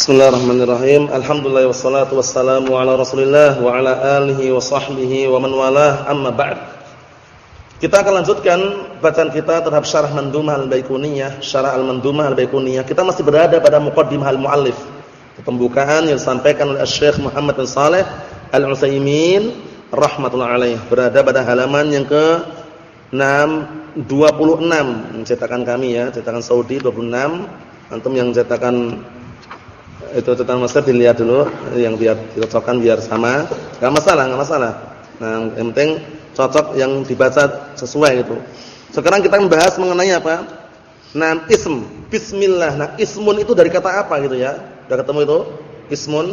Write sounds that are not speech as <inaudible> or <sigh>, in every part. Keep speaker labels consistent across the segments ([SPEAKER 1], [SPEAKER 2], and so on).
[SPEAKER 1] Bismillahirrahmanirrahim. Alhamdulillah wassalatu wassalamu ala Rasulillah wa ala alihi wa sahbihi wa man walah. Amma ba'd. Kita akan lanjutkan bacaan kita terhadap syarah Mandumah Al-Baiquniyah, syarah Al-Mandumah Al-Baiquniyah. Kita masih berada pada muqaddimah al-muallif. Pembukaan yang disampaikan oleh Syekh Muhammad bin Shalih Al-Utsaimin rahimatullah alaih. Berada pada halaman yang ke 6 26 cetakan kami ya, cetakan Saudi 26. Antum yang cetakan itu catatan master dilihat dulu yang biar dicocokkan biar sama. Enggak masalah, enggak masalah. Nah, yang penting cocok yang dibaca sesuai gitu. Sekarang kita membahas mengenai apa? Nah, ism, bismillah. Nah, ismun itu dari kata apa gitu ya? Sudah ketemu itu? Ismun.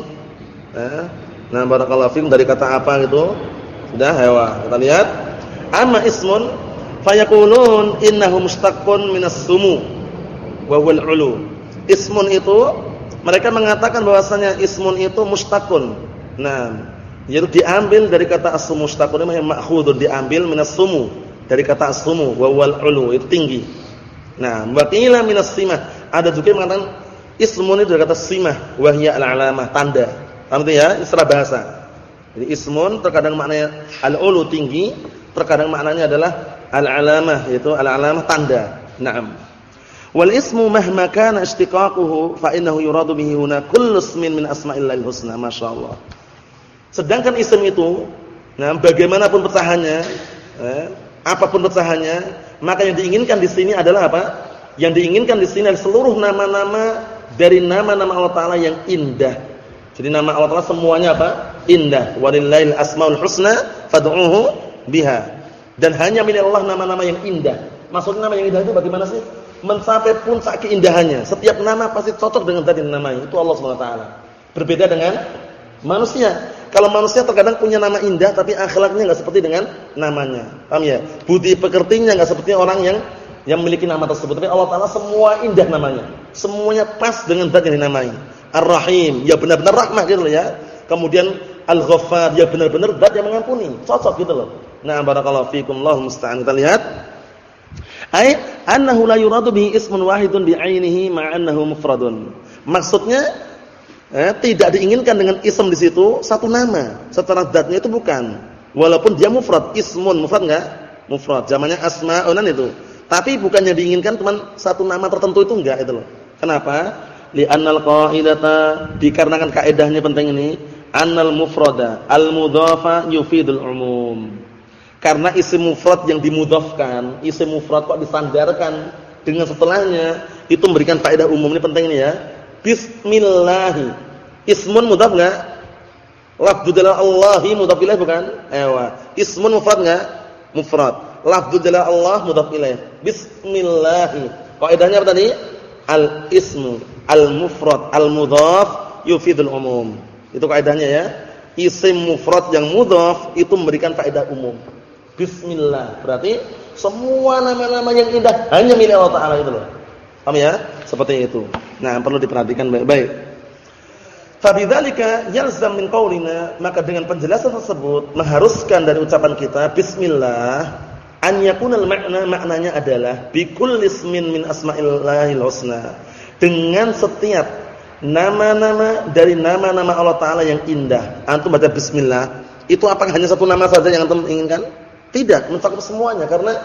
[SPEAKER 1] Nah, nah barakallahu fikum dari kata apa gitu? Sudah, hewa. Kita lihat. Amma ismun fayaqulun innahu mustaqqun minas sumu wa ulu. Ismun itu mereka mengatakan bahwasanya ismun itu mustaqun. Nah, yaitu diambil dari kata as-sumu mustaqun yang ma'khudun diambil minas sumu dari kata as-sumu wa ulu itu tinggi. Nah, waqila minas simah. Ada juga yang mengatakan ismun itu dari kata simah wa hiya al-alamah tanda. Paham ya? Istilah bahasa. Jadi ismun terkadang maknanya al-ulu tinggi, terkadang maknanya adalah al-alamah yaitu al-alamah tanda. Naam. Wal ismu mahma kana istiqaquhu fa innahu yuradu bihi huna kullu ismin min asma'illahil husna, masyaallah. Sedangkan isim itu, nah bagaimanapun pecahannya, eh, apa pun pecahannya, maka yang diinginkan di sini adalah apa? Yang diinginkan di sini adalah seluruh nama-nama dari nama-nama Allah taala yang indah. Jadi nama Allah taala semuanya apa? Indah. Walillahil asmaul husna fad'uuhu biha. Dan hanya milik Allah nama-nama yang indah. Maksudnya nama yang indah itu bagaimana sih? Mencapai puncak keindahannya. Setiap nama pasti cocok dengan tadi namanya. Itu Allah Subhanahu wa taala. Berbeda dengan manusia. Kalau manusia terkadang punya nama indah tapi akhlaknya enggak seperti dengan namanya. Paham ya? Budi pekertinya enggak seperti orang yang yang memiliki nama tersebut. Tapi Allah taala semua indah namanya. Semuanya pas dengan zat yang dinamai. Ar-Rahim, ya benar-benar rahmat gitu loh ya. Kemudian Al-Ghaffar, ya benar-benar zat yang mengampuni. Cocok gitu loh. Nah, barakallahu fikum. Allahu musta'an. Kita lihat Ai annahu la yuradu bihi ismun wahidun bi'ainihi ma'annahu mufradun. Maksudnya eh, tidak diinginkan dengan ism di situ satu nama, secara zatnya itu bukan. Walaupun dia mufrad, ismun mufrad enggak? Mufrad. Zamannya asma'un itu. Tapi bukannya diinginkan cuma satu nama tertentu itu enggak itu loh. Kenapa? Li'annal qaidata dikarenakan kaidahnya penting ini, annal mufrada al-mudhafa yufidul umum. Karena isim mufrad yang dimudhafkan, isim mufrad kok disandarkan dengan setelahnya, itu memberikan faedah umum ini penting ini ya. Bismillah. Ismun mudhaf enggak? Lafdzu jalal Allahi mudhaf ilaih bukan? Ewa. Ismun mufrad enggak? Mufrad. Lafdzu jalal Allah mudhaf ilaih. Bismillah. Kaidahnya apa tadi? Al-ismu al-mufrad al-mudhaf yufidul umum. Itu kaidahnya ya. Isim mufrad yang mudhaf itu memberikan faedah umum. Bismillah. Berarti semua nama-nama yang indah hanya milik Allah Taala itu loh. Paham ya? Seperti itu. Nah, perlu diperhatikan baik-baik. Fabidzalika yalzam min qaulina, maka dengan penjelasan tersebut mengharuskan dari ucapan kita bismillah an yakunal makna maknanya adalah bikul ismin min asma'illahil husna. Dengan setiap nama-nama dari nama-nama Allah taala yang indah. Antum baca bismillah, itu apakah hanya satu nama saja yang antum inginkan? Tidak, mencakup semuanya karena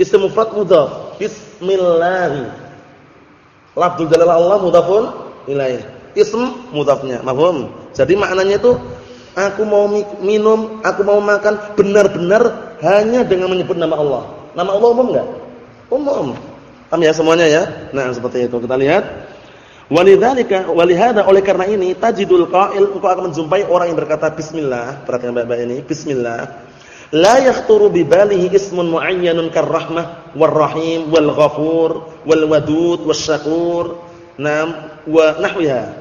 [SPEAKER 1] isim mufrad mudhaf. Bismillah. Lafzul jalal Allah mudhafun ilaih. Ism mudhafnya, mahum. Jadi maknanya itu aku mau minum, aku mau makan benar-benar hanya dengan menyebut nama Allah. Nama Allah umum enggak? Umum. Paham ya semuanya ya? Nah, seperti itu. Kita lihat. Walidzalika walihada oleh karena ini tajidul qail engkau akan menjumpai orang yang berkata bismillah. Perhatikan baik-baik ini, bismillah la yakhturu bi balihi ismun muayyanun karrahmah warrahim wal ghafur wal wadud wasyakur. Nam wa nahwiha.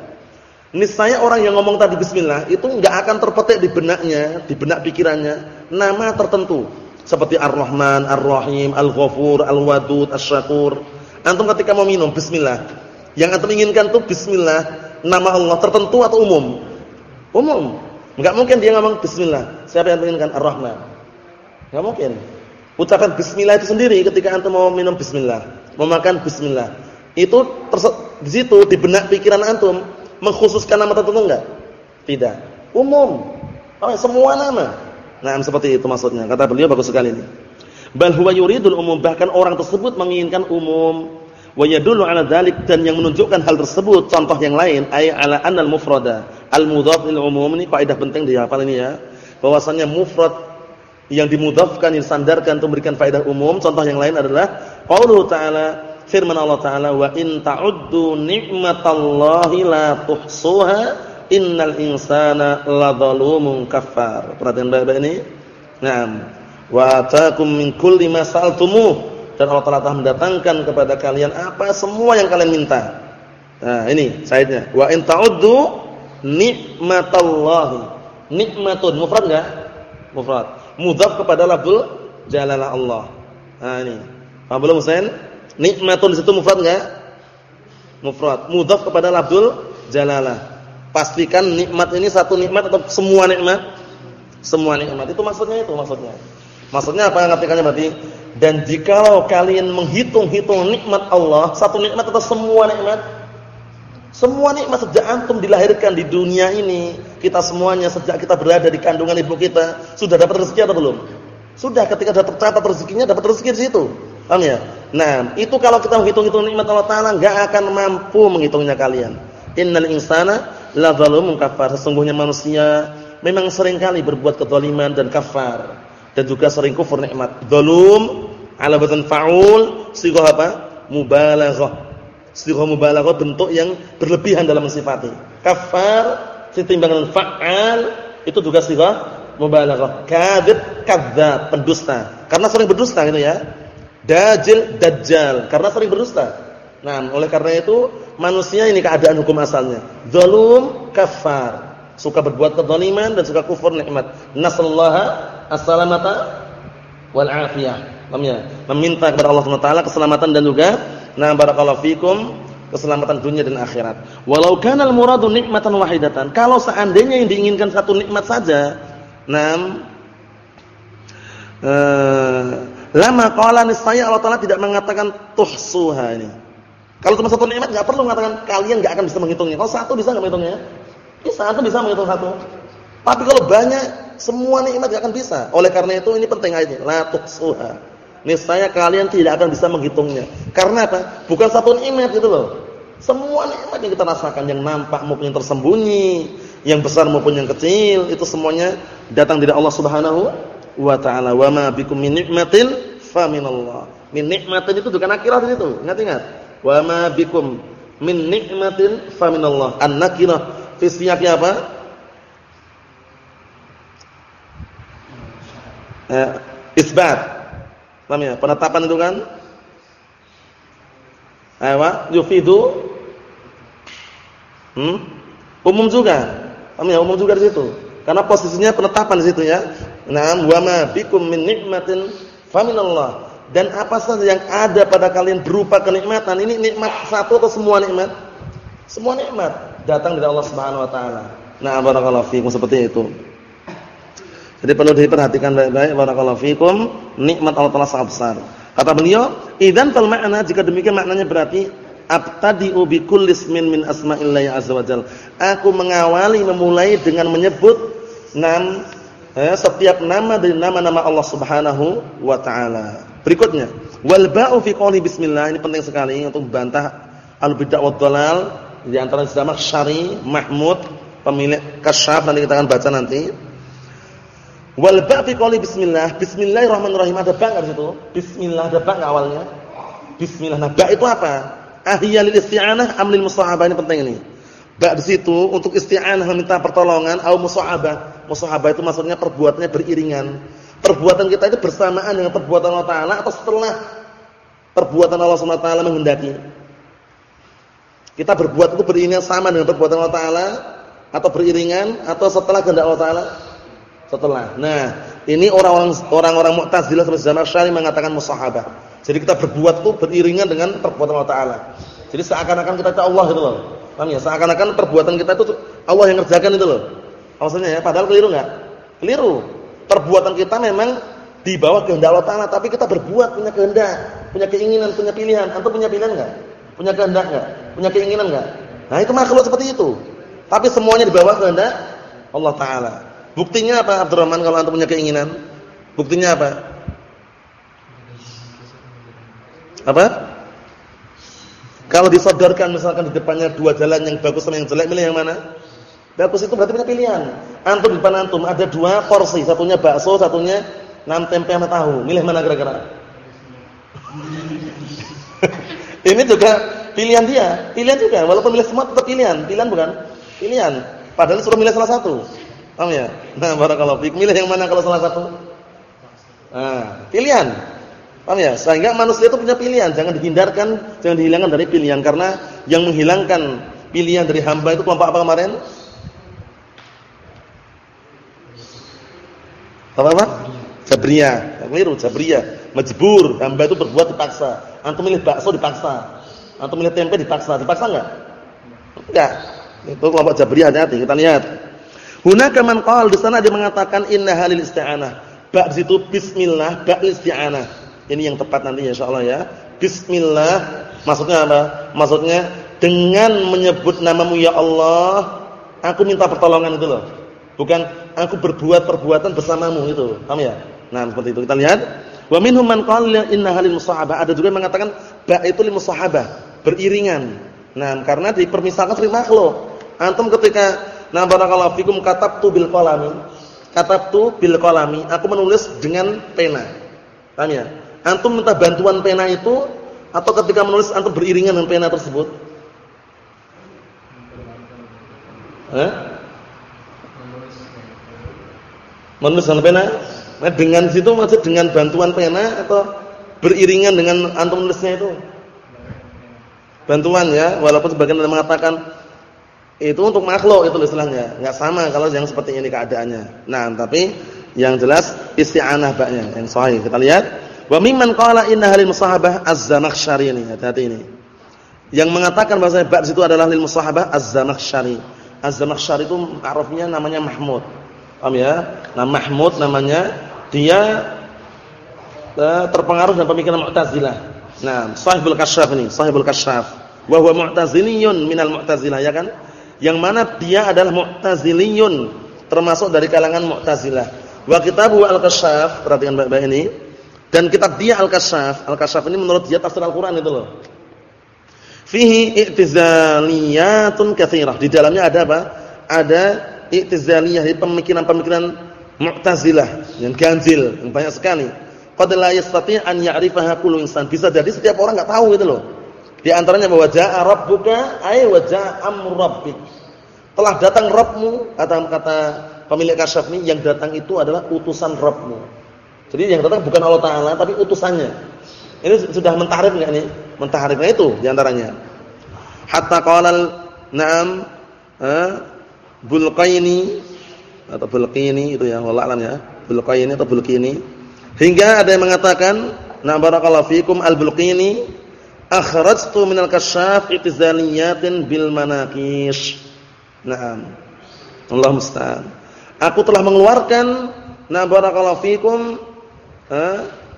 [SPEAKER 1] Niscaya orang yang ngomong tadi bismillah itu enggak akan terpetik di benaknya di benak pikirannya nama tertentu. Seperti ar-rahman ar-rahim al-ghafur al-wadud asyakur antum ketika mau minum bismillah. Yang antum inginkan tuh bismillah nama Allah tertentu atau umum? Umum. Enggak mungkin dia ngomong bismillah. Siapa yang inginkan? Ar-rahman Enggak mungkin. Ucapan bismillah itu sendiri ketika antum mau minum bismillah, mau makan bismillah. Itu di situ di benak pikiran antum mengkhususkan nama tertentu enggak? Tidak. Umum. Oh, semua nama. Nah, seperti itu maksudnya. Kata beliau bagus sekali ini. Bal huwa yuridul umum, bahkan orang tersebut menginginkan umum. Wa yadullu ala dzalik dan yang menunjukkan hal tersebut contoh yang lain ay ala anal mufrada al mudhaf lil umum ini kaidah penting dihafal ini ya. Bahwasanya mufrad yang dimudhafkan yang sandarkan untuk memberikan faedah umum contoh yang lain adalah qaulu ta'ala firman Allah taala wa in ta'uddu ni'matallahi la tuhsuha innal insana ladzalumun kafar. Perhatian baik-baik ini. Naam. Wa ataakum min kulli ma sa'altumuh dan Allah Taala telah mendatangkan kepada kalian apa semua yang kalian minta. Nah, ini saidnya. Wa in ta'uddu ni'matallahi. Nikmatun mufrad enggak? Mufrad. Mudhaf kepada lafzul jalalah Allah. Nah, ini. Paham belum Husain? Nikmatun di situ mufrad enggak? Mufrad. Mudhaf kepada lafzul jalalah. Pastikan nikmat ini satu nikmat atau semua nikmat? Semua nikmat. Itu maksudnya itu maksudnya. Maksudnya apa yang artikannya berarti? Dan jikalau kalian menghitung-hitung nikmat Allah, satu nikmat atau semua nikmat? Semua nikmat sejak antum dilahirkan di dunia ini, kita semuanya sejak kita berada di kandungan ibu kita, sudah dapat rezeki atau belum? Sudah ketika sudah tercatat rezekinya dapat rezeki di situ. Paham ya? Nah, itu kalau kita menghitung-hitung nikmat Allah taala enggak akan mampu menghitungnya kalian. Innal insana la zalumun kafar. Sesungguhnya manusia memang sering kali berbuat kezaliman dan kafar dan juga sering kufur nikmat. Dzalum ala wazn fa'ul, sighah apa? Mubalaghah. Sighah mubalaghah bentuk yang berlebihan dalam mensifati. Kafar setimbangan fa'al itu juga sighah mubalaghah. Kadzib, kadzab, pendusta. Karena sering berdusta gitu ya. Dajil, dajjal, karena sering berdusta. Nah, oleh karena itu manusia ini keadaan hukum asalnya. Dzalum, kafar. Suka berbuat kezaliman dan suka kufur nikmat. Nasallaha as-salamata wal afiyah. Namanya meminta kepada Allah Subhanahu wa taala keselamatan dan juga na barakallahu fikum keselamatan dunia dan akhirat. Walau kana al-muradu nikmatan wahidatan, kalau seandainya yang diinginkan satu nikmat saja, nam eh, lama qala nisaya Allah taala tidak mengatakan tuhsuha ini. Kalau cuma satu nikmat enggak perlu mengatakan kalian enggak akan bisa menghitungnya. Kalau satu bisa enggak menghitungnya? Bisa, satu bisa menghitung satu. Tapi kalau banyak semua nikmat tidak akan bisa. Oleh karena itu ini penting ayatnya. La tuhsuha. Niscaya kalian tidak akan bisa menghitungnya. Karena apa? Bukan satu nikmat gitu loh. Semua nikmat yang kita rasakan yang nampak maupun yang tersembunyi, yang besar maupun yang kecil, itu semuanya datang dari Allah Subhanahu wa taala. Wa ma bikum min nikmatin fa minallah. Min nikmatin itu bukan akhirat itu. Ingat-ingat. Wa ma bikum min nikmatin fa minallah. An-nakirah fi siyaqi apa? eh, isbat. Paham ya? Penetapan itu kan Ayo, yufidu hmm? umum juga. Paham ya? Umum juga di situ. Karena posisinya penetapan di situ ya. Naam wa ma bikum min nikmatin faminallah. Dan apa saja yang ada pada kalian berupa kenikmatan, ini nikmat satu atau semua nikmat? Semua nikmat datang dari Allah Subhanahu wa taala. Nah, barakallahu fiikum seperti itu. Jadi perlu diperhatikan baik-baik barakallahu fikum, nikmat Allah Taala sangat besar. Kata beliau, "Idzan fal ma'na jika demikian maknanya berarti abtadi'u bi kulli ismin min asma'illahi azza wajal. Aku mengawali memulai dengan menyebut nam eh, setiap nama dari nama-nama Allah Subhanahu wa taala. Berikutnya, wal ba'u fi qouli bismillah ini penting sekali untuk membantah al bid'ah wad dhalal di antara Zamak Syari, Mahmud, pemilik Kasyaf nanti kita akan baca nanti. Wal ba' fi qouli bismillah, bismillahirrahmanirrahim ada ba' enggak situ? Bismillah ada ba' awalnya? Bismillah. Nah, ba' itu apa? Ahiyya lil isti'anah am lil musahabah ini penting ini. Ba' di situ untuk isti'anah meminta pertolongan atau musahabah. Musahabah itu maksudnya perbuatannya beriringan. Perbuatan kita itu bersamaan dengan perbuatan Allah Taala atau setelah perbuatan Allah Subhanahu wa taala menghendaki. Kita berbuat itu beriringan sama dengan perbuatan Allah Taala atau beriringan atau setelah kehendak Allah Taala? Setelah. Nah, ini orang-orang orang-orang Mu'tazilah seperti Zamakhsyari mengatakan musahabah. Jadi kita berbuat tuh beriringan dengan perbuatan Allah taala. Jadi seakan-akan kita ke Allah gitu loh. Paham ya? Seakan-akan perbuatan kita itu Allah yang ngerjakan itu loh. Maksudnya ya, padahal keliru enggak? Keliru. Perbuatan kita memang di bawah kehendak Allah taala, tapi kita berbuat punya kehendak, punya keinginan, punya pilihan. Antum punya pilihan enggak? Punya kehendak enggak? Punya keinginan enggak? Nah, itu makhluk seperti itu. Tapi semuanya di bawah kehendak Allah taala. Buktinya apa Abdurrahman kalau antum punya keinginan? Buktinya apa? Apa? Kalau disodorkan misalkan di depannya dua jalan yang bagus sama yang jelek, milih yang mana? Bagus itu berarti punya pilihan. Antum di depan antum ada dua porsi, satunya bakso, satunya nam tempe sama tahu. Milih mana kira-kira? <laughs> Ini juga pilihan dia, pilihan juga. Walaupun milih semua tetap pilihan, pilihan bukan? Pilihan. Padahal suruh milih salah satu. Paham ya? Nah, barakallahu fik. Milih yang mana kalau salah satu? Nah, pilihan. Paham ya? Sehingga manusia itu punya pilihan, jangan dihindarkan, jangan dihilangkan dari pilihan karena yang menghilangkan pilihan dari hamba itu kelompok apa kemarin? Apa apa? Jabriyah. Keliru, Jabriyah. Majbur, hamba itu berbuat dipaksa. Antum milih bakso dipaksa. Antum milih tempe dipaksa. Dipaksa enggak? Enggak. Itu kelompok Jabriyah hati-hati. Kita lihat. Hunaka man qala di sana dia mengatakan inna halil isti'anah. Ba di situ bismillah, ba isti'anah. Ini yang tepat nanti insyaallah ya. Bismillah maksudnya apa? Maksudnya dengan menyebut namamu ya Allah, aku minta pertolongan itu loh. Bukan aku berbuat perbuatan bersamamu itu. Paham ya? Nah, seperti itu. Kita lihat. Wa minhum man qala inna halil musahabah. Ada juga yang mengatakan ba itu lil musahabah, beriringan. Nah, karena dipermisalkan seperti makhluk. Antum ketika na barakallahu fikum katabtu bil qalami. Katabtu bil qalami, aku menulis dengan pena. Paham ya? Antum minta bantuan pena itu atau ketika menulis antum beriringan dengan pena tersebut? Eh? Menulis dengan pena? Nah, dengan situ maksud dengan bantuan pena atau beriringan dengan antum nulisnya itu? Bantuan ya, walaupun sebagian ada mengatakan itu untuk makhluk itu istilahnya, enggak sama kalau yang seperti ini keadaannya. Nah, tapi yang jelas isti'anah baknya yang sahih. Kita lihat, wa mimman qala inna halil musahabah az-zamakhsyari ini, hati-hati ini. Yang mengatakan bahwa bak situ adalah lil musahabah az-zamakhsyari. Az-zamakhsyari itu arafnya namanya Mahmud. Paham ya? Nah, Mahmud namanya dia uh, terpengaruh dengan pemikiran Mu'tazilah. Nah, Sahibul Kasyaf ini, Sahibul Kasyaf. Wa huwa Mu'taziliyun minal Mu'tazilah ya kan? Yang mana dia adalah Mu'taziliyun, termasuk dari kalangan Mu'tazilah. Wa kitabu Al-Kasyaf, perhatikan baik-baik ini. Dan kitab dia Al-Kasyaf, Al-Kasyaf ini menurut dia tafsir Al-Qur'an itu loh. Fihi i'tizaliyatun katsirah. Di dalamnya ada apa? Ada i'tizaliyah, pemikiran-pemikiran Mu'tazilah yang ganjil, yang banyak sekali. Qad la yastati' an ya'rifaha kullu insan. Bisa jadi setiap orang enggak tahu gitu loh. Di antaranya bahwa ja'a rabbuka ay wa ja'a amru rabbik. Telah datang Rabbmu, kata kata pemilik kasyaf ini yang datang itu adalah utusan Rabbmu. Jadi yang datang bukan Allah taala tapi utusannya. Ini sudah mentahrif enggak nih? Mentahrifnya itu di antaranya. Hatta qala na'am eh, Bulqaini atau Bulqini itu ya, wallah alam ya. Bulqini atau Bulqini. Hingga ada yang mengatakan, "Na barakallahu fikum al-Bulqini akhrajtu minal kasyaf itizaliyatin bil manaqish." Naam. Allah musta'an. Aku telah mengeluarkan na barakallahu fikum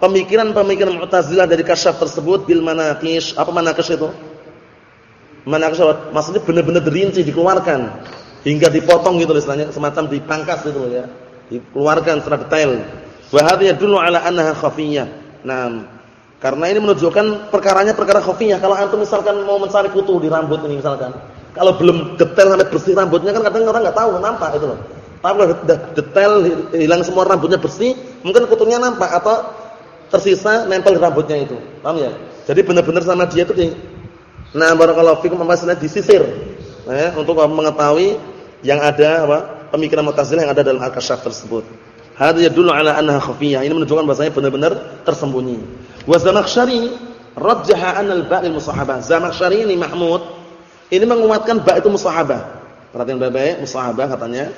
[SPEAKER 1] pemikiran-pemikiran Mu'tazilah dari kasyaf tersebut bil manaqish. Apa manaqish itu? Manaqish maksudnya benar-benar dirinci dikeluarkan hingga dipotong gitu istilahnya semacam dipangkas gitu ya dikeluarkan secara detail wa dulu ala annaha khafiyah nah karena ini menunjukkan perkaranya perkara khafiyah kalau antum misalkan mau mencari kutu di rambut ini misalkan kalau belum detail sampai bersih rambutnya kan kadang orang enggak tahu nampak itu loh tapi kalau detail hilang semua rambutnya bersih mungkin kutunya nampak atau tersisa nempel di rambutnya itu paham ya jadi benar-benar sama dia itu di nah barakallahu fikum maksudnya disisir eh, untuk mengetahui yang ada apa? pemikiran Mu'tazilah yang ada dalam Al-Kasyaf tersebut. Hadza yadullu ala annaha khafiyah. Ini menunjukkan bahasanya benar-benar tersembunyi. Wa Zamakhsyari rajjaha anna al-ba' lil musahabah. Zamakhsyari ini Mahmud ini menguatkan ba' itu musahabah. Perhatian baik-baik, musahabah katanya.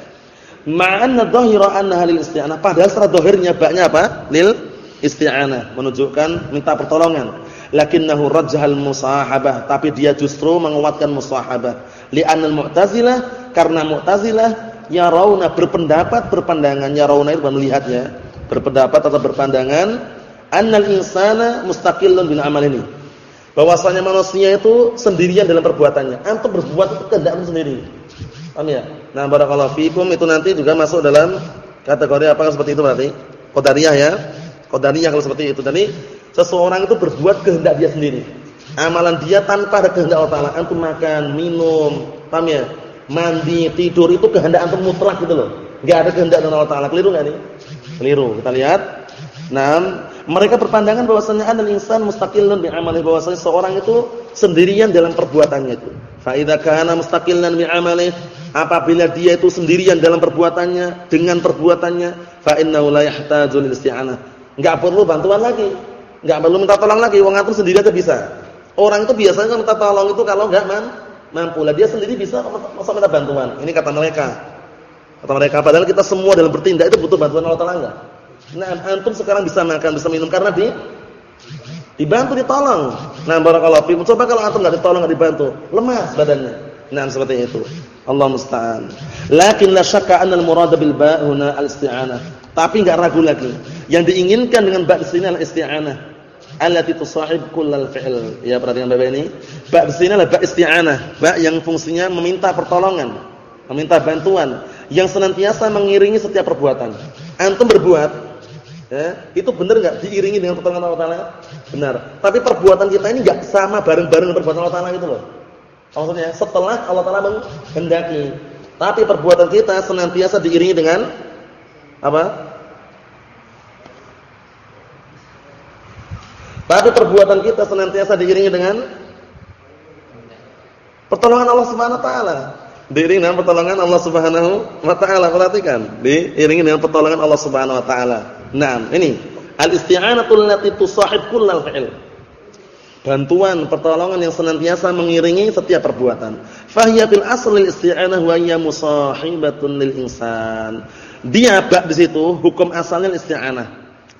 [SPEAKER 1] Ma'anna dhahira annaha lil isti'anah. Padahal secara dhahirnya ba-nya apa? Lil isti'anah, menunjukkan minta pertolongan. Lakinnahu rajjahal musahabah, tapi dia justru menguatkan musahabah. Li'anna al-mu'tazilah karena Mu'tazilah yarawna berpendapat berpandangan yarawna itu melihat ya berpendapat atau berpandangan annal insana mustaqillun bil amal ini Bahwasanya manusia itu sendirian dalam perbuatannya. Antum berbuat itu kehendak sendiri. Paham ya? Nah, barakallahu fikum itu nanti juga masuk dalam kategori apa seperti itu berarti? Qadariyah ya. Qadariyah kalau seperti itu. Jadi seseorang itu berbuat kehendak dia sendiri. Amalan dia tanpa ada kehendak Allah Taala. Antum makan, minum, paham ya? Mandi, tidur itu kehendak antum mutlak gitu loh. Enggak ada kehendak dari Allah Taala. Keliru enggak nih? Keliru. Kita lihat. Nah, mereka berpandangan bahwasanya anal insan mustaqillun bi amalihi bahwasanya seorang itu sendirian dalam perbuatannya itu. Fa idza kana mustaqillan bi amalihi apabila dia itu sendirian dalam perbuatannya dengan perbuatannya fa innahu la yahtaju lil isti'anah. Enggak perlu bantuan lagi. Enggak perlu minta tolong lagi, wong ngatur sendiri aja bisa. Orang itu biasanya minta tolong itu kalau enggak man, mampu lah dia sendiri bisa masa minta bantuan. Ini kata mereka. Kata mereka padahal kita semua dalam bertindak itu butuh bantuan Allah Taala enggak? Nah, antum sekarang bisa makan, bisa minum karena di dibantu ditolong. Nah, barakallahu fiikum. Coba kalau antum enggak ditolong, enggak dibantu, lemas badannya. Nah, seperti itu. Allah musta'an. Lakin la syakka anna al-murad bil ba' huna al-isti'anah. Tapi enggak ragu lagi. Yang diinginkan dengan ba' di sini adalah isti'anah. Allati tusahib kullal fi'l. Ya, perhatikan Bapak ini. Ba' di sini adalah ba' isti'anah. Ba' yang fungsinya meminta pertolongan, meminta bantuan yang senantiasa mengiringi setiap perbuatan. Antum berbuat Ya, itu benar enggak diiringi dengan pertolongan Allah Taala? Benar. Tapi perbuatan kita ini enggak sama bareng-bareng perbuatan Allah Taala gitu loh. Maksudnya setelah Allah Taala menghendaki. Tapi perbuatan kita senantiasa diiringi dengan apa? Tapi perbuatan kita senantiasa diiringi dengan pertolongan Allah Subhanahu wa taala. Diiringi dengan pertolongan Allah Subhanahu wa taala. Perhatikan, diiringi dengan pertolongan Allah Subhanahu wa taala. Nah, ini al-isti'anatul lati tusahib kullal fi'il. Bantuan, pertolongan yang senantiasa mengiringi setiap perbuatan. Fahiya bil asli isti'anah wa hiya musahibatun lil insan. Dia bak di situ hukum asalnya isti'anah.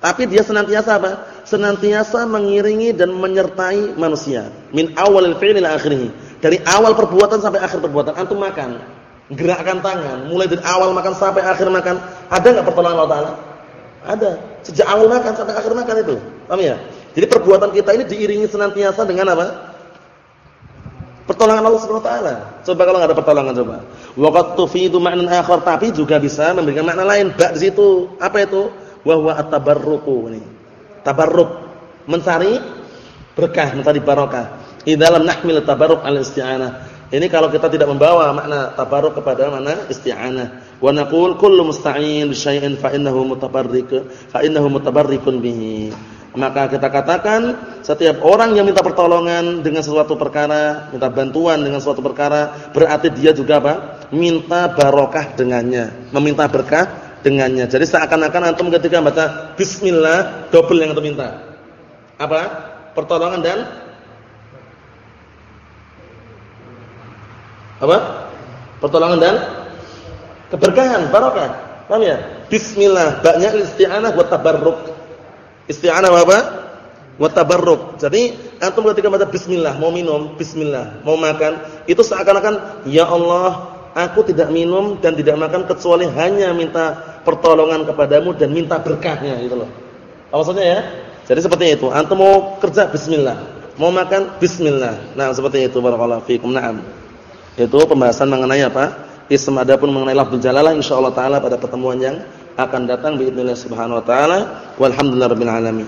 [SPEAKER 1] Tapi dia senantiasa apa? Senantiasa mengiringi dan menyertai manusia. Min awalil fi'li ila akhirih. Dari awal perbuatan sampai akhir perbuatan antum makan, gerakkan tangan, mulai dari awal makan sampai akhir makan, ada enggak pertolongan Allah Taala? Ada. Sejak awal makan sampai akhir makan itu. Paham ya? Jadi perbuatan kita ini diiringi senantiasa dengan apa? Pertolongan Allah Subhanahu wa taala. Coba kalau enggak ada pertolongan coba. Wa qad tufidu ma'nan akhar tapi juga bisa memberikan makna lain. Bak di situ. Apa itu? Wa huwa at-tabarruku ini. Tabarruk. Mencari berkah, mencari barokah. Idalam nahmil tabarruk al-isti'anah. Ini kalau kita tidak membawa makna tabarruk kepada mana isti'anah. Wa naqul kullu musta'in bi syai'in fa innahu mutabarrik fa innahu mutabarrikun bihi. Maka kita katakan setiap orang yang minta pertolongan dengan sesuatu perkara, minta bantuan dengan sesuatu perkara, berarti dia juga apa? Minta barokah dengannya, meminta berkah dengannya. Jadi seakan-akan antum ketika baca bismillah double yang antum minta. Apa? Pertolongan dan apa? Pertolongan dan keberkahan, barokah. Paham ya? Bismillah, banyak isti'anah buat tabarruk. Isti'anah apa? Buat tabarruk. Jadi antum ketika baca bismillah, mau minum, bismillah, mau makan, itu seakan-akan ya Allah, aku tidak minum dan tidak makan kecuali hanya minta pertolongan kepadamu dan minta berkahnya gitu loh. Apa maksudnya ya? Jadi seperti itu. Antum mau kerja bismillah, mau makan bismillah. Nah, seperti itu barakallahu fiikum. Naam. Itu pembahasan mengenai apa? Ism adapun mengenai lafzul jalalah insyaallah taala pada pertemuan yang akan datang باذن subhanahu wa taala. Walhamdulillahirabbil alamin.